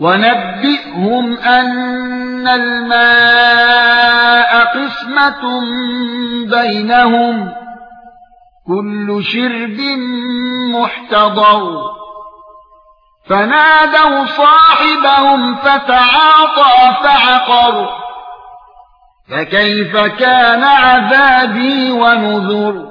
ونبئهم أن الماء قسمة بينهم كل شرب محتضر. فنادوا صاحبهم فتعاطى فعقر. فكيف كان عذابي ونذر؟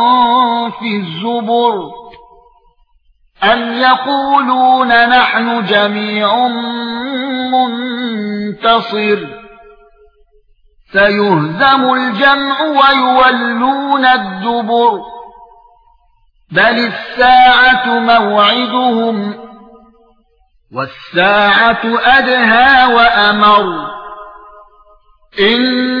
في الزبر أم يقولون نحن جميع منتصر سيهزم الجمع ويولون الدبر بل الساعة موعدهم والساعة أدهى وأمر إن